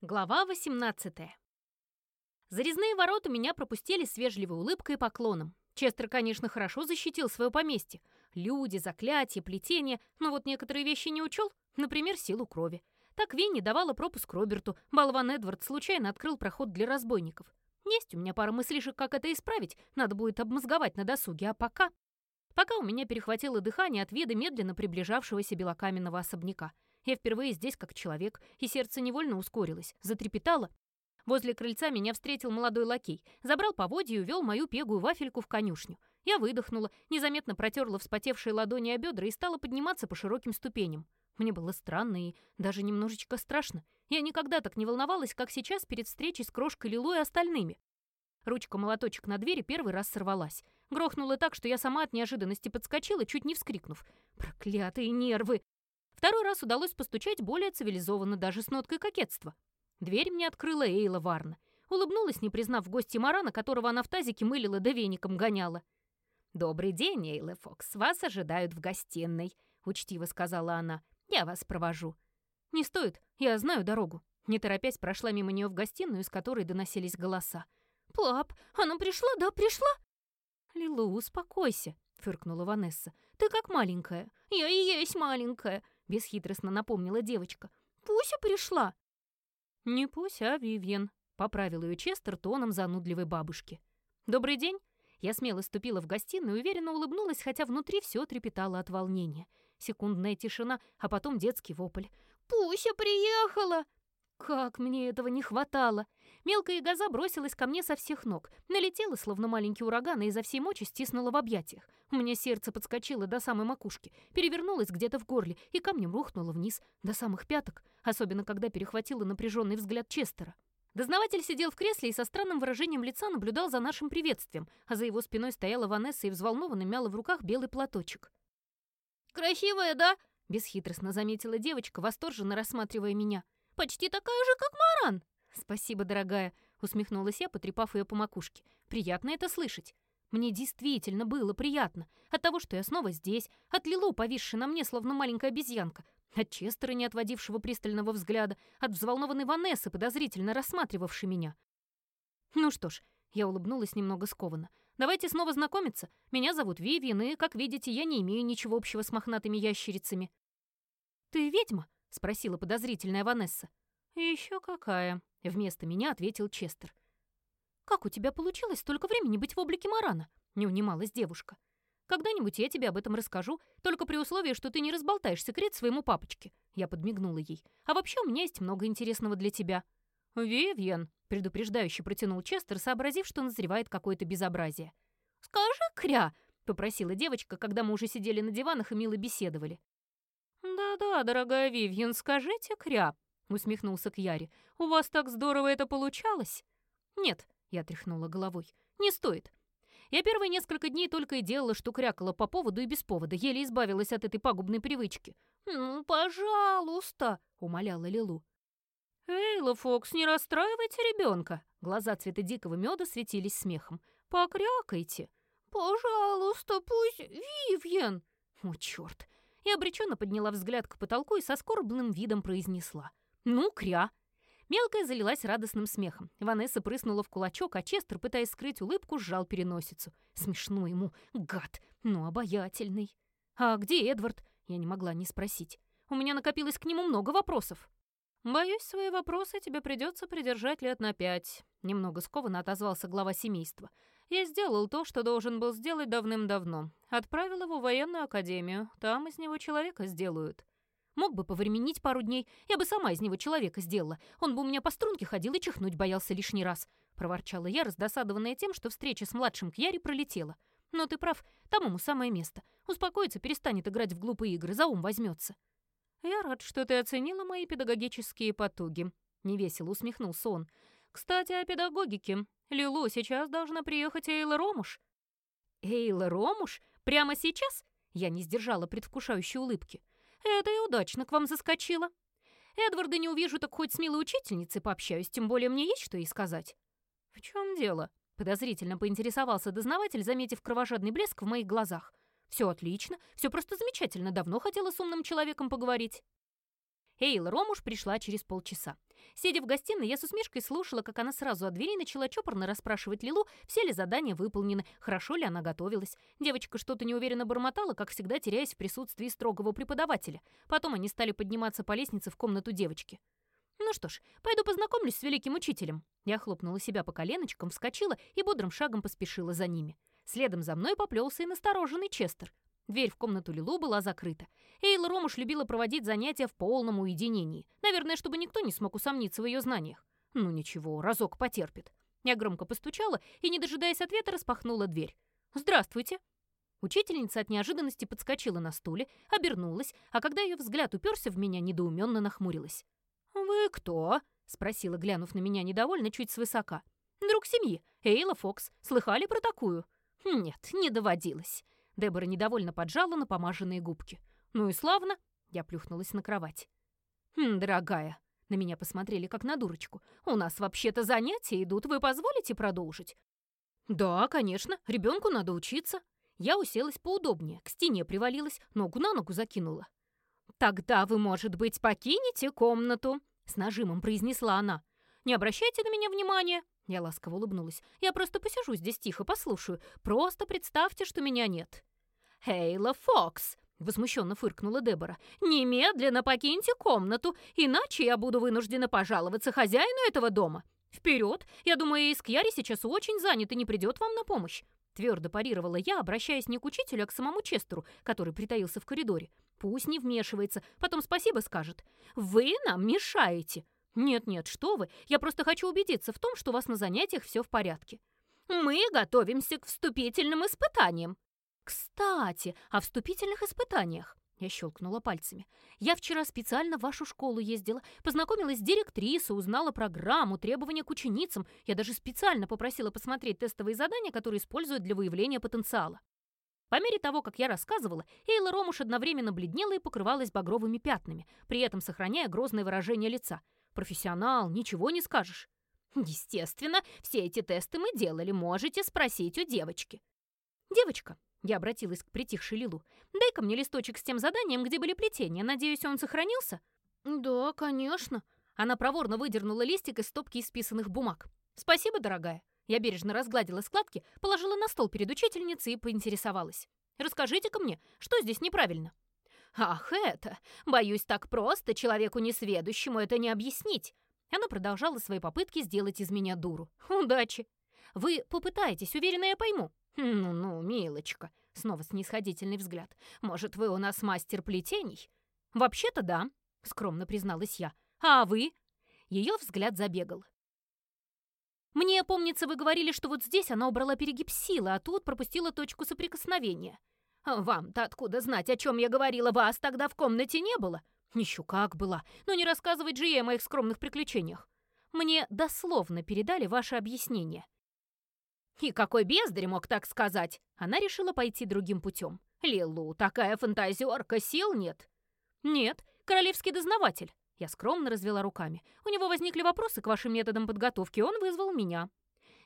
Глава 18 Зарезные ворота меня пропустили с вежливой улыбкой и поклоном. Честер, конечно, хорошо защитил свое поместье. Люди, заклятия, плетения, но вот некоторые вещи не учел, например, силу крови. Так Винни давала пропуск Роберту, болван Эдвард случайно открыл проход для разбойников. Есть у меня пара мыслишек, как это исправить, надо будет обмозговать на досуге, а пока... Пока у меня перехватило дыхание от вида медленно приближавшегося белокаменного особняка — я впервые здесь как человек, и сердце невольно ускорилось, затрепетало. Возле крыльца меня встретил молодой лакей, забрал поводья и увел мою пегую вафельку в конюшню. Я выдохнула, незаметно протерла вспотевшие ладони о бедра и стала подниматься по широким ступеням. Мне было странно и даже немножечко страшно. Я никогда так не волновалась, как сейчас перед встречей с крошкой Лилу и остальными. Ручка-молоточек на двери первый раз сорвалась. Грохнула так, что я сама от неожиданности подскочила, чуть не вскрикнув. «Проклятые нервы!» Второй раз удалось постучать более цивилизованно, даже с ноткой кокетства. Дверь мне открыла Эйла Варна. Улыбнулась, не признав гостя Марана, которого она в тазике мылила да веником гоняла. «Добрый день, Эйла Фокс. Вас ожидают в гостиной», — учтиво сказала она. «Я вас провожу». «Не стоит. Я знаю дорогу». Не торопясь, прошла мимо нее в гостиную, из которой доносились голоса. «Плап, она пришла, да, пришла?» «Лилу, успокойся», — фыркнула Ванесса. «Ты как маленькая». «Я и есть маленькая», — бесхитростно напомнила девочка. «Пуся пришла!» «Не Пуся, а Вивьен», — поправил ее Честер тоном занудливой бабушки. «Добрый день!» Я смело ступила в гостиную и уверенно улыбнулась, хотя внутри все трепетало от волнения. Секундная тишина, а потом детский вопль. «Пуся приехала!» Как мне этого не хватало! Мелкая газа бросилась ко мне со всех ног, налетела, словно маленький ураган, и изо всей мочи стиснула в объятиях. У меня сердце подскочило до самой макушки, перевернулось где-то в горле и камнем рухнуло вниз, до самых пяток, особенно когда перехватило напряженный взгляд Честера. Дознаватель сидел в кресле и со странным выражением лица наблюдал за нашим приветствием, а за его спиной стояла Ванесса и взволнованно мяла в руках белый платочек. «Красивая, да?» — бесхитростно заметила девочка, восторженно рассматривая меня — Почти такая же, как Маран!» «Спасибо, дорогая», — усмехнулась я, потрепав ее по макушке. «Приятно это слышать. Мне действительно было приятно. От того, что я снова здесь, от Лилу, повисшей на мне, словно маленькая обезьянка, от Честера, не отводившего пристального взгляда, от взволнованной Ванессы, подозрительно рассматривавшей меня. Ну что ж, я улыбнулась немного скованно. Давайте снова знакомиться. Меня зовут Вивиан, и, как видите, я не имею ничего общего с мохнатыми ящерицами. «Ты ведьма?» — спросила подозрительная Ванесса. «Еще какая?» — вместо меня ответил Честер. «Как у тебя получилось столько времени быть в облике Марана?» — не унималась девушка. «Когда-нибудь я тебе об этом расскажу, только при условии, что ты не разболтаешь секрет своему папочке». Я подмигнула ей. «А вообще у меня есть много интересного для тебя». «Вивьен», — предупреждающе протянул Честер, сообразив, что назревает какое-то безобразие. «Скажи, кря!» — попросила девочка, когда мы уже сидели на диванах и мило беседовали. «Да-да, дорогая Вивьен, скажите, кря», — усмехнулся Кьяри. «У вас так здорово это получалось?» «Нет», — я тряхнула головой, — «не стоит. Я первые несколько дней только и делала, что крякала по поводу и без повода, еле избавилась от этой пагубной привычки». «Ну, пожалуйста», — умоляла Лилу. «Эйла, Фокс, не расстраивайте ребенка. Глаза цвета дикого меда светились смехом. «Покрякайте». «Пожалуйста, пусть Вивьен». «О, черт! и обреченно подняла взгляд к потолку и со скорбным видом произнесла. «Ну, кря!» Мелкая залилась радостным смехом. Ванесса прыснула в кулачок, а Честер, пытаясь скрыть улыбку, сжал переносицу. Смешно ему. Гад, но обаятельный. «А где Эдвард?» Я не могла не спросить. У меня накопилось к нему много вопросов. «Боюсь, свои вопросы тебе придется придержать лет на пять», — немного скованно отозвался глава семейства. Я сделал то, что должен был сделать давным-давно. Отправил его в военную академию. Там из него человека сделают. Мог бы повременить пару дней, я бы сама из него человека сделала. Он бы у меня по струнке ходил и чихнуть боялся лишний раз. Проворчала я, раздосадованная тем, что встреча с младшим Кьяри пролетела. Но ты прав, там ему самое место. Успокоится, перестанет играть в глупые игры, за ум возьмется. Я рад, что ты оценила мои педагогические потуги. Невесело усмехнулся он. Кстати, о педагогике. Лилу, сейчас должна приехать Эйла Ромуш». «Эйла Ромуш? Прямо сейчас?» Я не сдержала предвкушающей улыбки. «Это и удачно к вам заскочила. Эдварда не увижу, так хоть с милой учительницей пообщаюсь, тем более мне есть что ей сказать». «В чем дело?» Подозрительно поинтересовался дознаватель, заметив кровожадный блеск в моих глазах. «Все отлично, все просто замечательно, давно хотела с умным человеком поговорить». Эйла Ромуш пришла через полчаса. Сидя в гостиной, я с усмешкой слушала, как она сразу от двери начала чопорно расспрашивать Лилу, все ли задания выполнены, хорошо ли она готовилась. Девочка что-то неуверенно бормотала, как всегда теряясь в присутствии строгого преподавателя. Потом они стали подниматься по лестнице в комнату девочки. «Ну что ж, пойду познакомлюсь с великим учителем». Я хлопнула себя по коленочкам, вскочила и бодрым шагом поспешила за ними. Следом за мной поплелся и настороженный Честер. Дверь в комнату Лилу была закрыта. Эйла Ромуш любила проводить занятия в полном уединении. Наверное, чтобы никто не смог усомниться в ее знаниях. Ну ничего, разок потерпит. Я громко постучала и, не дожидаясь ответа, распахнула дверь. «Здравствуйте!» Учительница от неожиданности подскочила на стуле, обернулась, а когда ее взгляд уперся в меня, недоуменно нахмурилась. «Вы кто?» — спросила, глянув на меня недовольно, чуть свысока. «Друг семьи, Эйла Фокс. Слыхали про такую?» «Нет, не доводилось». Дебора недовольно поджала на помаженные губки. «Ну и славно!» — я плюхнулась на кровать. «Хм, дорогая!» — на меня посмотрели как на дурочку. «У нас вообще-то занятия идут, вы позволите продолжить?» «Да, конечно, ребенку надо учиться». Я уселась поудобнее, к стене привалилась, ногу на ногу закинула. «Тогда вы, может быть, покинете комнату?» — с нажимом произнесла она. «Не обращайте на меня внимания!» Я ласково улыбнулась. «Я просто посижу здесь тихо, послушаю. Просто представьте, что меня нет». «Хейла Фокс!» — возмущенно фыркнула Дебора. «Немедленно покиньте комнату, иначе я буду вынуждена пожаловаться хозяину этого дома. Вперед! Я думаю, Искьяри сейчас очень занят и не придет вам на помощь». Твердо парировала я, обращаясь не к учителю, а к самому Честеру, который притаился в коридоре. Пусть не вмешивается, потом спасибо скажет. «Вы нам мешаете!» «Нет-нет, что вы, я просто хочу убедиться в том, что у вас на занятиях все в порядке». «Мы готовимся к вступительным испытаниям», «Кстати, о вступительных испытаниях!» Я щелкнула пальцами. «Я вчера специально в вашу школу ездила, познакомилась с директрисой, узнала программу, требования к ученицам. Я даже специально попросила посмотреть тестовые задания, которые используют для выявления потенциала». По мере того, как я рассказывала, Эйла Ромуш одновременно бледнела и покрывалась багровыми пятнами, при этом сохраняя грозное выражение лица. «Профессионал, ничего не скажешь». «Естественно, все эти тесты мы делали, можете спросить у девочки». «Девочка, я обратилась к притихшей Лилу. «Дай-ка мне листочек с тем заданием, где были плетения. Надеюсь, он сохранился?» «Да, конечно». Она проворно выдернула листик из стопки исписанных бумаг. «Спасибо, дорогая». Я бережно разгладила складки, положила на стол перед учительницей и поинтересовалась. «Расскажите-ка мне, что здесь неправильно?» «Ах, это! Боюсь, так просто человеку несведущему это не объяснить!» Она продолжала свои попытки сделать из меня дуру. «Удачи!» «Вы попытаетесь, уверена, я пойму. «Ну-ну, милочка», — снова снисходительный взгляд. «Может, вы у нас мастер плетений?» «Вообще-то да», — скромно призналась я. «А вы?» Ее взгляд забегал. «Мне, помнится, вы говорили, что вот здесь она убрала перегиб силы, а тут пропустила точку соприкосновения». «Вам-то откуда знать, о чем я говорила? Вас тогда в комнате не было?» «Еще как была, но не рассказывать же ей о моих скромных приключениях. Мне дословно передали ваше объяснение». И какой бездарь мог так сказать? Она решила пойти другим путем. Лилу, такая фантазерка, сил нет. Нет, королевский дознаватель. Я скромно развела руками. У него возникли вопросы к вашим методам подготовки, он вызвал меня.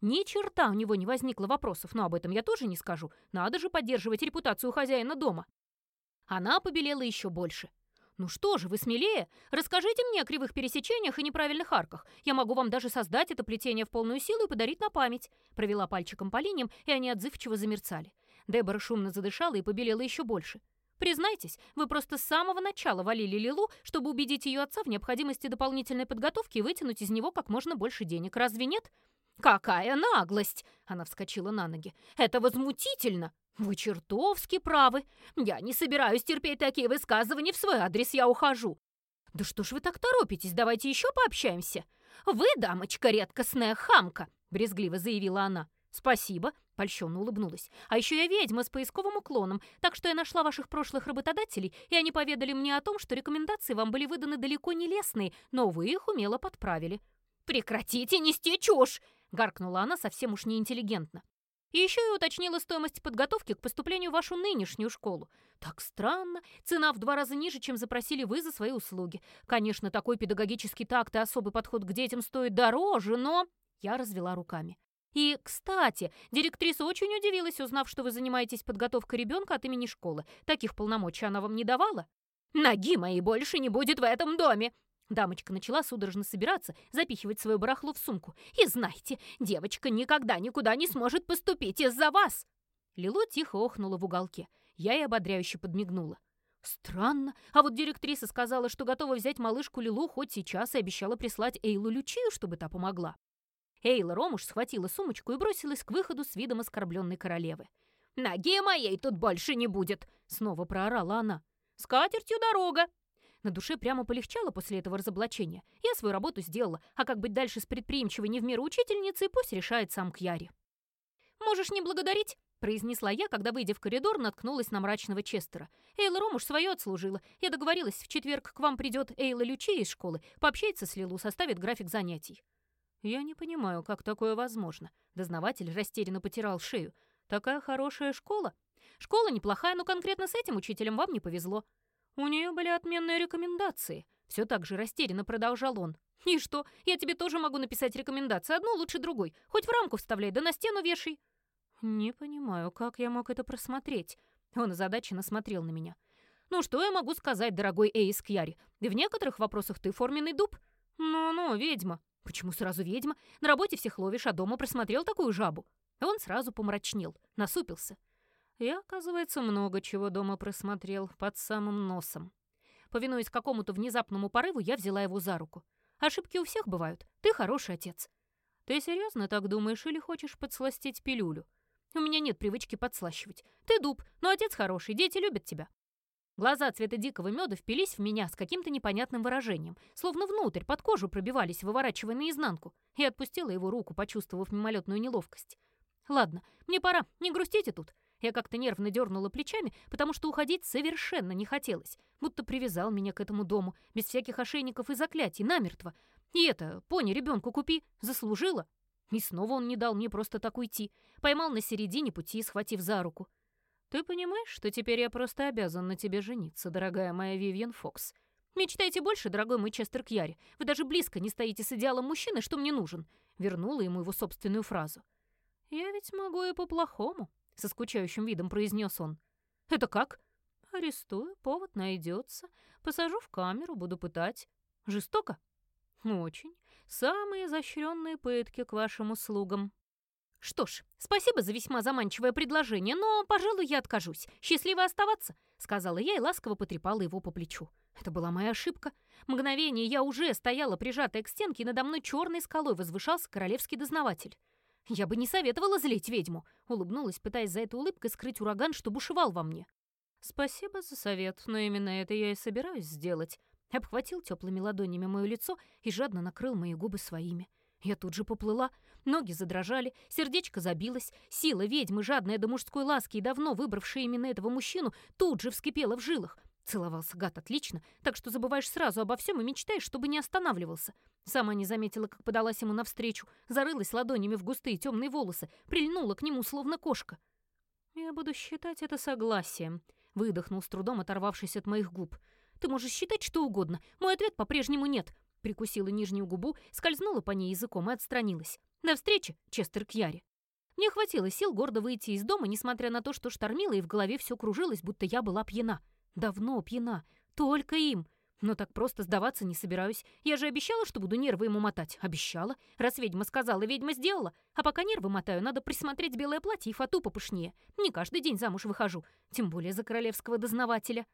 Ни черта у него не возникло вопросов, но об этом я тоже не скажу. Надо же поддерживать репутацию хозяина дома. Она побелела еще больше. «Ну что же, вы смелее? Расскажите мне о кривых пересечениях и неправильных арках. Я могу вам даже создать это плетение в полную силу и подарить на память». Провела пальчиком по линиям, и они отзывчиво замерцали. Дебора шумно задышала и побелела еще больше. «Признайтесь, вы просто с самого начала валили Лилу, чтобы убедить ее отца в необходимости дополнительной подготовки и вытянуть из него как можно больше денег. Разве нет?» «Какая наглость!» — она вскочила на ноги. «Это возмутительно! «Вы чертовски правы. Я не собираюсь терпеть такие высказывания в свой адрес, я ухожу». «Да что ж вы так торопитесь? Давайте еще пообщаемся». «Вы, дамочка, редкостная хамка», — брезгливо заявила она. «Спасибо», — польщенно улыбнулась. «А еще я ведьма с поисковым уклоном, так что я нашла ваших прошлых работодателей, и они поведали мне о том, что рекомендации вам были выданы далеко не лестные, но вы их умело подправили». «Прекратите нести чушь!» — гаркнула она совсем уж неинтеллигентно. И еще и уточнила стоимость подготовки к поступлению в вашу нынешнюю школу. Так странно. Цена в два раза ниже, чем запросили вы за свои услуги. Конечно, такой педагогический такт и особый подход к детям стоит дороже, но... Я развела руками. И, кстати, директриса очень удивилась, узнав, что вы занимаетесь подготовкой ребенка от имени школы. Таких полномочий она вам не давала? «Ноги моей больше не будет в этом доме!» Дамочка начала судорожно собираться, запихивать свое барахло в сумку. «И знайте, девочка никогда никуда не сможет поступить из-за вас!» Лилу тихо охнула в уголке. Я ей ободряюще подмигнула. Странно, а вот директриса сказала, что готова взять малышку Лилу хоть сейчас и обещала прислать Эйлу Лючию, чтобы та помогла. Эйла Ромуш схватила сумочку и бросилась к выходу с видом оскорбленной королевы. «Ноги моей тут больше не будет!» — снова проорала она. «С катертью дорога!» На душе прямо полегчало после этого разоблачения. Я свою работу сделала, а как быть дальше с предприимчивой не в меру учительницей, пусть решает сам Кьяри. «Можешь не благодарить», — произнесла я, когда, выйдя в коридор, наткнулась на мрачного Честера. «Эйла Ромуш свое отслужила. Я договорилась, в четверг к вам придет Эйла Лючи из школы, пообщается с Лилу, составит график занятий». «Я не понимаю, как такое возможно». Дознаватель растерянно потирал шею. «Такая хорошая школа?» «Школа неплохая, но конкретно с этим учителем вам не повезло. У нее были отменные рекомендации. Все так же растерянно продолжал он. «И что? Я тебе тоже могу написать рекомендации, одну лучше другой. Хоть в рамку вставляй, да на стену вешай». «Не понимаю, как я мог это просмотреть?» Он озадаченно смотрел на меня. «Ну, что я могу сказать, дорогой Эйс Кьяри? Да в некоторых вопросах ты форменный дуб». «Ну-ну, ведьма». «Почему сразу ведьма? На работе всех ловишь, а дома просмотрел такую жабу». Он сразу помрачнел, насупился. Я, оказывается, много чего дома просмотрел под самым носом. Повинуясь какому-то внезапному порыву, я взяла его за руку. Ошибки у всех бывают. Ты хороший отец. Ты серьезно так думаешь или хочешь подсластить пилюлю? У меня нет привычки подслащивать. Ты дуб, но отец хороший, дети любят тебя. Глаза цвета дикого меда впились в меня с каким-то непонятным выражением, словно внутрь, под кожу пробивались, выворачивая наизнанку. И отпустила его руку, почувствовав мимолетную неловкость. «Ладно, мне пора, не грустите тут. Я как-то нервно дернула плечами, потому что уходить совершенно не хотелось, будто привязал меня к этому дому, без всяких ошейников и заклятий, намертво. И это, пони, ребенку купи, заслужила. И снова он не дал мне просто так уйти, поймал на середине пути, схватив за руку. «Ты понимаешь, что теперь я просто обязан на тебе жениться, дорогая моя Вивьен Фокс? Мечтайте больше, дорогой мой Честер Кьяри. Вы даже близко не стоите с идеалом мужчины, что мне нужен». Вернула ему его собственную фразу. «Я ведь могу и по-плохому», со скучающим видом произнес он. «Это как?» «Арестую, повод найдется. Посажу в камеру, буду пытать. Жестоко?» «Очень. Самые изощренные пытки к вашим услугам». «Что ж, спасибо за весьма заманчивое предложение, но, пожалуй, я откажусь. Счастливо оставаться», — сказала я и ласково потрепала его по плечу. Это была моя ошибка. Мгновение я уже стояла прижатая к стенке, и надо мной черной скалой возвышался королевский дознаватель. «Я бы не советовала злить ведьму», — улыбнулась, пытаясь за этой улыбкой скрыть ураган, что бушевал во мне. «Спасибо за совет, но именно это я и собираюсь сделать». Обхватил теплыми ладонями мое лицо и жадно накрыл мои губы своими. Я тут же поплыла, ноги задрожали, сердечко забилось, сила ведьмы, жадная до мужской ласки и давно выбравшая именно этого мужчину, тут же вскипела в жилах. Целовался гад отлично, так что забываешь сразу обо всем и мечтаешь, чтобы не останавливался. Сама не заметила, как подалась ему навстречу, зарылась ладонями в густые темные волосы, прильнула к нему, словно кошка. «Я буду считать это согласием», — выдохнул с трудом, оторвавшись от моих губ. «Ты можешь считать что угодно. Мой ответ по-прежнему нет». Прикусила нижнюю губу, скользнула по ней языком и отстранилась. «До встречи, Честер Кьяри». Мне хватило сил гордо выйти из дома, несмотря на то, что штормило, и в голове все кружилось, будто я была пьяна. Давно пьяна. Только им. Но так просто сдаваться не собираюсь. Я же обещала, что буду нервы ему мотать. Обещала. Раз ведьма сказала, ведьма сделала. А пока нервы мотаю, надо присмотреть белое платье и фату попышнее. Не каждый день замуж выхожу. Тем более за королевского дознавателя.